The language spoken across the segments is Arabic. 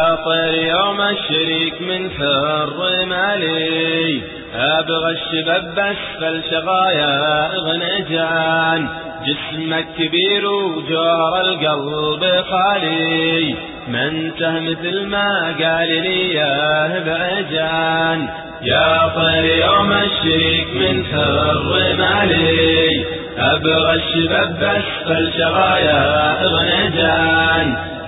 أطير يوم الشريك من حر مالي. أبغى الشباب بس فالشغايا غنجان جسمك كبير وجوهر القلب خالي. من مثل ما قال لي يا بعجان يا طير يوم الشريك من حر مالي. أبغى الشباب بس فالشغايا غنجان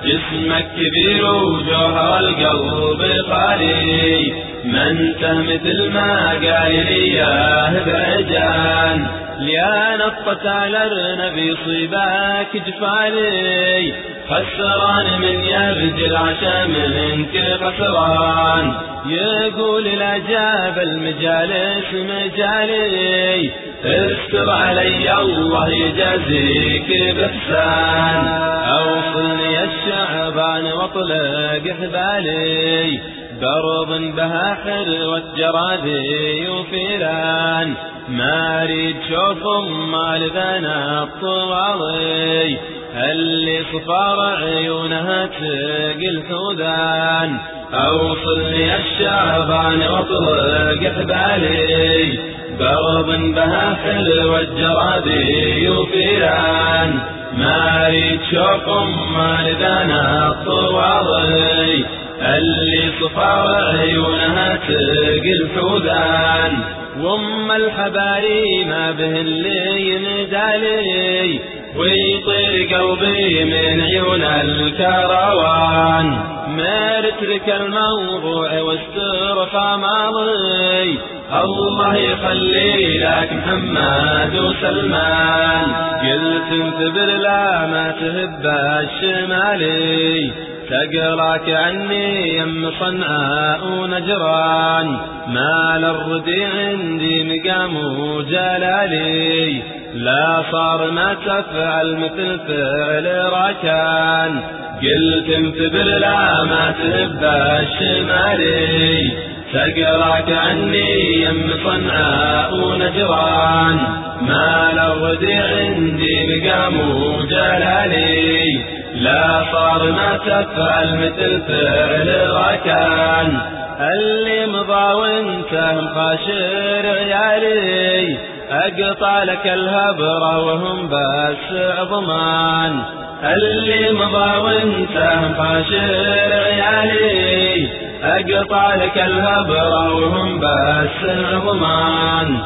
جسمك كبير وجوهر القلب خالي ما انت مثل ما قال لي يا بعجان يا نطة على النبي صيباك جفالي خسران من يرجي العشا منك خسران. يقول لا جاب المجالس مجالي. استر علي الله يجازيك بإحسان. أوصلني الشعبان وأطلق حبالي. درب بها حلوة جرادي وفيران ما أريد شوف مال ذنا الطواضي اللي صفار عيونها تقي الحوذان؟ اوصلني الشعبان واطلق حبالي درب بها حلوة جرادي وفيران ما اريد شوف مال ذنا الطواضي اللي صفار عيونها تقي الحوذان؟ وام الحباري ما به اللي يندالي ويطير قلبي من عيون الكروان. ما نترك الموضوع واسترخى ماضي. الله يخلي لك محمد وسلمان. قلت انتبر لا ما تهب الشمالي تقراك عني يم صنعاء ونجران. مال الردي عندي مقام جلالي. لا صار ما تفعل مثل فعل راكان. قلت انتبر لا ما تهب الشمالي تقراك عني يم صنعاء ونجران. مال الردي عندي مقام جلالي لا صار ما تفعل مثل فعل ركان اللي مضى وانت مخاشر عيالي. أقطع لك الهبرة وهم بس عظمان اللي مضى وانت مخاشر عيالي أقطع لك الهبرة وهم بس عظمان